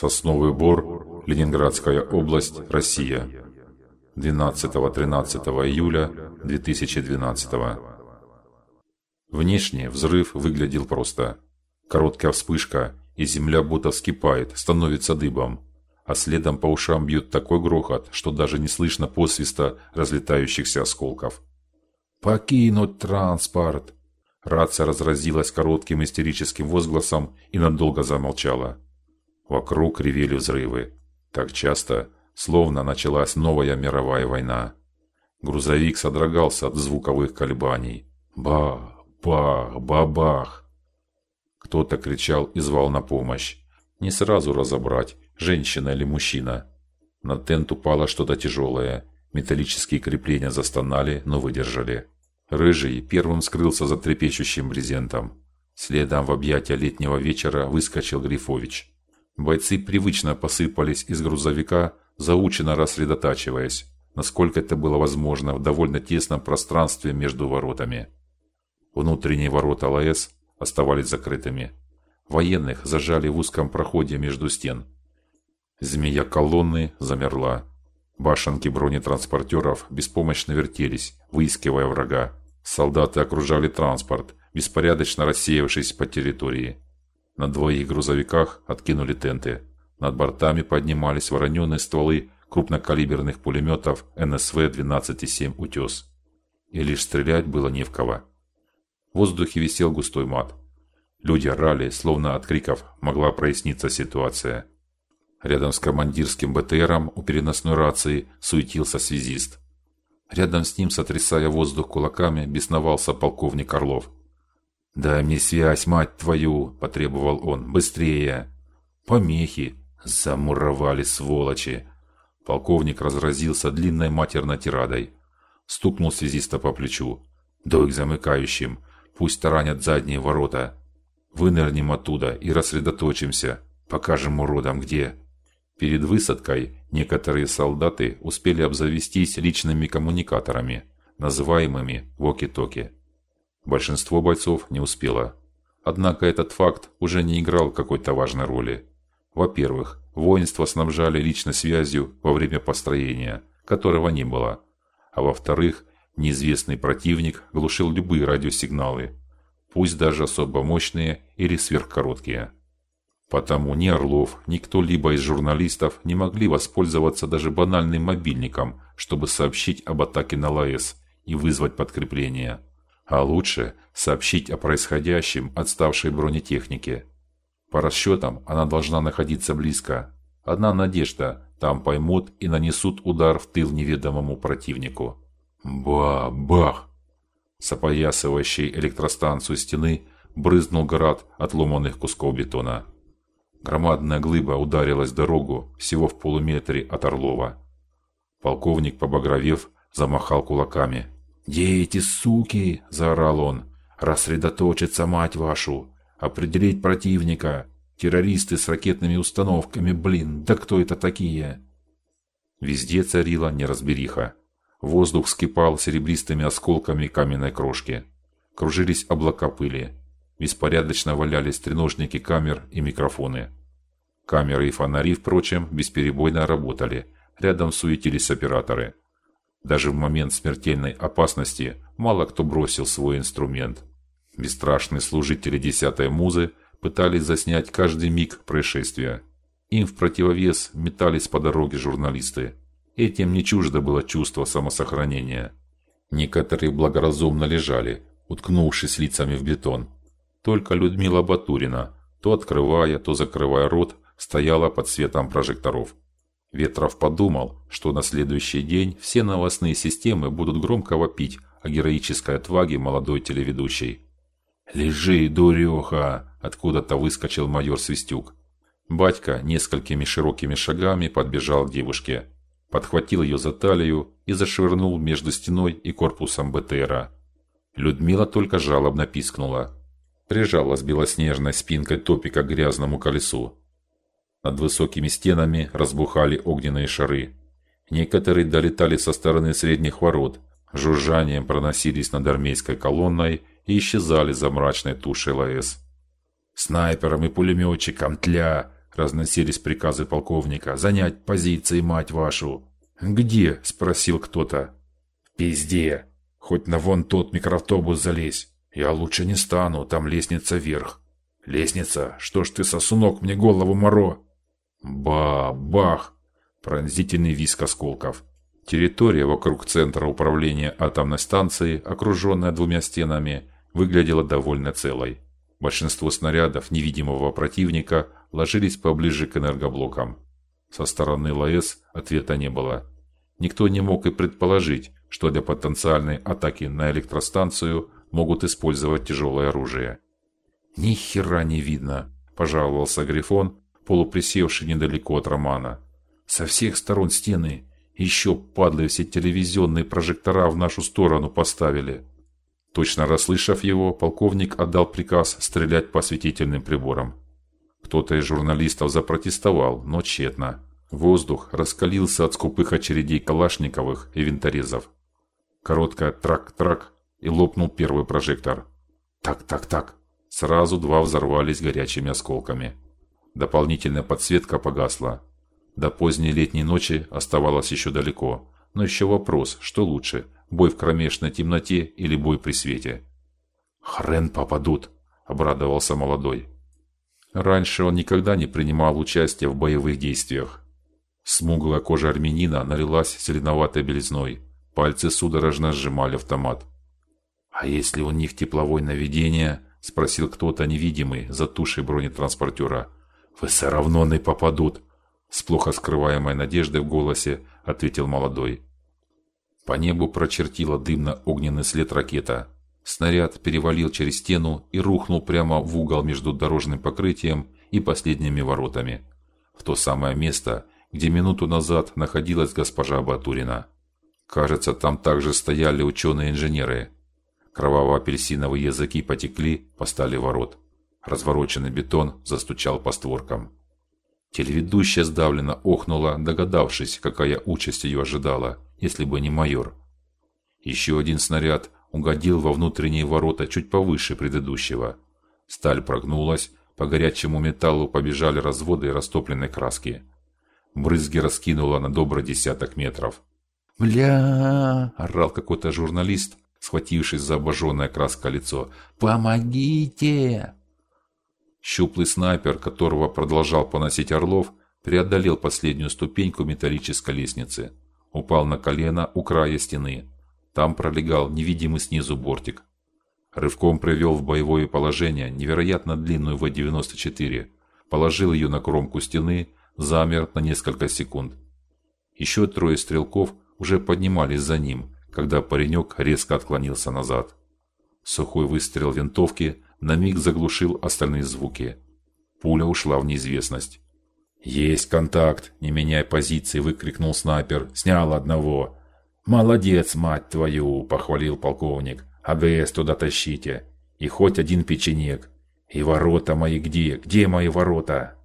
Сосновый Бор, Ленинградская область, Россия. 12-13 июля 2012. Внешне взрыв выглядел просто. Короткая вспышка, и земля будто вскипает, становится дыбом, а следом по ушам бьет такой грохот, что даже не слышно посвиста разлетающихся осколков. Покинуть транспорт. Рация разразилась коротким истерическим возгласом и надолго замолчала. Вокруг ревели взрывы, так часто, словно началась новая мировая война. Грузовик содрогался от звуковых колебаний. Ба, бах, бабах. Кто-то кричал и звал на помощь. Не сразу разобрать, женщина или мужчина. На тент упало что-то тяжелое. Металлические крепления застонали, но выдержали. Рыжий первым скрылся за трепещущим брезентом. Следом в объятия летнего вечера выскочил Грифович. Бойцы привычно посыпались из грузовика, заученно рассредотачиваясь, насколько это было возможно в довольно тесном пространстве между воротами. Внутренние ворота ЛАЭС оставались закрытыми. Военных зажали в узком проходе между стен. Змея колонны замерла. Башенки бронетранспортеров беспомощно вертелись, выискивая врага. Солдаты окружали транспорт, беспорядочно рассеявшись по территории. На двоих грузовиках откинули тенты. Над бортами поднимались вороненые стволы крупнокалиберных пулеметов НСВ-12,7 Утес. И лишь стрелять было не в кого. В воздухе висел густой мат. Люди орали, словно от криков могла проясниться ситуация. Рядом с командирским БТРом у переносной рации суетился связист. Рядом с ним, сотрясая воздух кулаками, бесновался полковник Орлов. "Дай мне связь, мать твою", потребовал он. "Быстрее!" Помехи замуровали сволочи. Полковник разразился длинной матерной тирадой. Стукнул связиста по плечу. "Дуй к замыкающим, пусть таранят задние ворота. Вынырнем оттуда и рассредоточимся. Покажем уродам где". Перед высадкой некоторые солдаты успели обзавестись личными коммуникаторами, называемыми воки-токи. Большинство бойцов не успело. Однако этот факт уже не играл какой-то важной роли. Во-первых, воинство снабжали личной связью во время построения, которого не было. А во-вторых, неизвестный противник глушил любые радиосигналы, пусть даже особо мощные или сверхкороткие. Потому ни Орлов, ни кто-либо из журналистов не могли воспользоваться даже банальным мобильником, чтобы сообщить об атаке на ЛАЭС и вызвать подкрепление а лучше сообщить о происходящем отставшей бронетехнике. По расчетам, она должна находиться близко. Одна надежда: там поймут и нанесут удар в тыл неведомому противнику. Ба-бах! С опоясывающей электростанцию стены брызнул град отломанных кусков бетона. Громадная глыба ударилась в дорогу всего в полуметре от Орлова. Полковник, побагровев, замахал кулаками. «Где эти суки?» – заорал он. «Рассредоточиться, мать вашу! Определить противника! Террористы с ракетными установками, блин! Да кто это такие?» Везде царила неразбериха. Воздух вскипал серебристыми осколками каменной крошки. Кружились облака пыли. Беспорядочно валялись треножники камер и микрофоны. Камеры и фонари, впрочем, бесперебойно работали. Рядом суетились операторы. Даже в момент смертельной опасности мало кто бросил свой инструмент. Бесстрашные служители десятой музы пытались заснять каждый миг происшествия. Им в противовес метались по дороге журналисты. Этим не чуждо было чувство самосохранения. Некоторые благоразумно лежали, уткнувшись лицами в бетон. Только Людмила Батурина, то открывая, то закрывая рот, стояла под светом прожекторов. Ветров подумал, что на следующий день все новостные системы будут громко вопить о героической отваге молодой телеведущей. "Лежи, дуреха!" откуда-то выскочил майор Свистюк. Батька несколькими широкими шагами подбежал к девушке, подхватил ее за талию и зашвырнул между стеной и корпусом БТРа. Людмила только жалобно пискнула, прижалась белоснежной спинкой топика к грязному колесу. Над высокими стенами разбухали огненные шары. Некоторые долетали со стороны средних ворот, жужжанием проносились над армейской колонной и исчезали за мрачной тушей ЛАЭС. Снайперам и пулеметчикам тля, разносились приказы полковника: "Занять позиции, мать вашу!" "Где?" спросил кто-то. "В пизде. Хоть на вон тот микроавтобус залезь. Я лучше не стану, там лестница вверх". "Лестница? Что ж ты, сосунок, мне голову моро?" Ба, бах! Пронзительный визг осколков. Территория вокруг центра управления атомной станции, окруженная двумя стенами, выглядела довольно целой. Большинство снарядов невидимого противника ложились поближе к энергоблокам. Со стороны ЛАЭС ответа не было. Никто не мог и предположить, что для потенциальной атаки на электростанцию могут использовать тяжелое оружие. Ни хера не видно, пожаловался Грифон, полуприсевший недалеко от Романа. Со всех сторон стены, еще падлы все телевизионные прожектора в нашу сторону поставили. Точно расслышав его, полковник отдал приказ стрелять по осветительным приборам. Кто-то из журналистов запротестовал, но тщетно. Воздух раскалился от скупых очередей калашниковых и винторезов. Короткая трак-трак и лопнул первый прожектор. Так, так, так. Сразу два взорвались горячими осколками. Дополнительная подсветка погасла. До поздней летней ночи оставалось еще далеко, но еще вопрос, что лучше: бой в кромешной темноте или бой при свете. Хрен попадут, обрадовался молодой. Раньше он никогда не принимал участия в боевых действиях. Смуглая кожа армянина налилась зеленоватой белизной. Пальцы судорожно сжимали автомат. А если у них тепловое наведение? спросил кто-то невидимый за тушей бронетранспортера. Вы все равно не попадут, с плохо скрываемой надеждой в голосе ответил молодой. По небу прочертила дымно-огненный след ракета. Снаряд перевалил через стену и рухнул прямо в угол между дорожным покрытием и последними воротами, в то самое место, где минуту назад находилась госпожа Батурина. Кажется, там также стояли ученые-инженеры. Кроваво-апельсиновые языки потекли по стали ворот. Развороченный бетон застучал по створкам. Телеведущая сдавленно охнула, догадавшись, какая участь ее ожидала, если бы не майор. Еще один снаряд угодил во внутренние ворота чуть повыше предыдущего. Сталь прогнулась, по горячему металлу побежали разводы растопленной краски. Брызги раскинуло на добрый десяток метров. "Бля!" орал какой-то журналист, схватившись за обожженное краска лицо. "Помогите!" Щуплый снайпер, которого продолжал поносить Орлов, преодолел последнюю ступеньку металлической лестницы, упал на колено у края стены. Там пролегал невидимый снизу бортик. Рывком привел в боевое положение невероятно длинную В-94, положил ее на кромку стены, замер на несколько секунд. Еще трое стрелков уже поднимались за ним, когда паренек резко отклонился назад. Сухой выстрел винтовки на миг заглушил остальные звуки. Пуля ушла в неизвестность. Есть контакт, не меняя позиции, выкрикнул снайпер. Снял одного. Молодец, мать твою, похвалил полковник. АГС туда тащите. И хоть один печенек. И ворота мои где? Где мои ворота?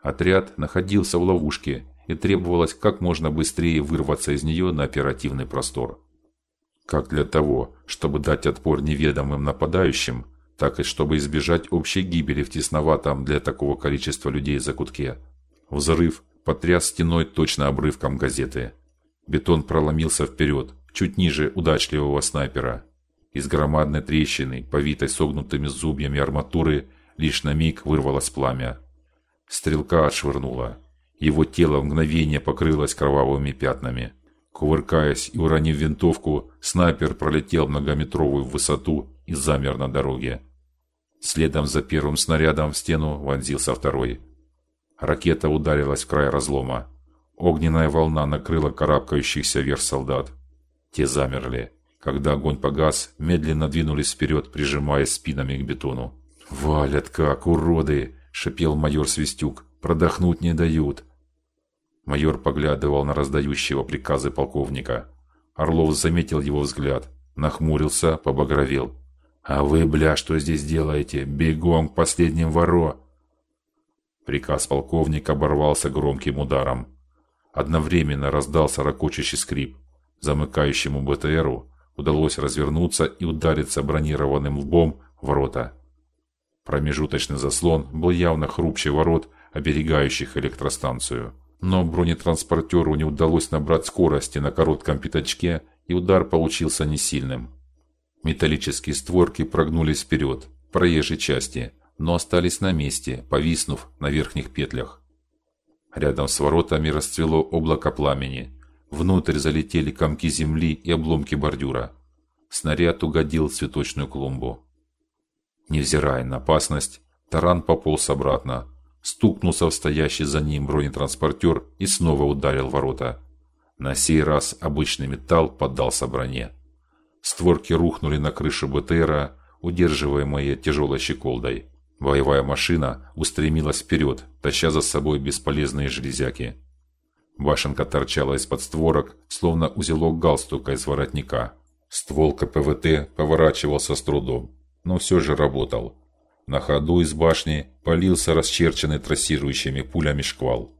Отряд находился в ловушке, и требовалось как можно быстрее вырваться из нее на оперативный простор. Как для того, чтобы дать отпор неведомым нападающим, так и чтобы избежать общей гибели в тесноватом для такого количества людей закутке. Взрыв потряс стеной точно обрывком газеты. Бетон проломился вперед, чуть ниже удачливого снайпера. Из громадной трещины, повитой согнутыми зубьями арматуры, лишь на миг вырвалось пламя. Стрелка отшвырнула. Его тело в мгновение покрылось кровавыми пятнами. Кувыркаясь и уронив винтовку, снайпер пролетел многометровую высоту и замер на дороге. Следом за первым снарядом в стену вонзился второй. Ракета ударилась в край разлома. Огненная волна накрыла карабкающихся вверх солдат. Те замерли. Когда огонь погас, медленно двинулись вперед, прижимаясь спинами к бетону. "Валят как уроды", шипел майор Свистюк. "Продохнуть не дают". Майор поглядывал на раздающего приказы полковника. Орлов заметил его взгляд, нахмурился, побагровел. А вы, бля, что здесь делаете? Бегом к последним воро. Приказ полковника оборвался громким ударом. Одновременно раздался ракочущий скрип. Замыкающему БТРу удалось развернуться и удариться бронированным лбом в ворота. Промежуточный заслон был явно хрупче ворот, оберегающих электростанцию. Но бронетранспортеру не удалось набрать скорости на коротком пятачке, и удар получился не сильным. Металлические створки прогнулись вперед, проезжей части, но остались на месте, повиснув на верхних петлях. Рядом с воротами расцвело облако пламени. Внутрь залетели комки земли и обломки бордюра. Снаряд угодил в цветочную клумбу. Невзирая на опасность, таран пополз обратно, стукнулся в стоящий за ним бронетранспортер и снова ударил ворота. На сей раз обычный металл поддался броне. Створки рухнули на крышу БТРа, удерживаемые тяжелой щеколдой. Боевая машина устремилась вперед, таща за собой бесполезные железяки. Башенка торчала из-под створок, словно узелок галстука из воротника. Ствол КПВТ поворачивался с трудом, но все же работал. На ходу из башни полился расчерченный трассирующими пулями шквал.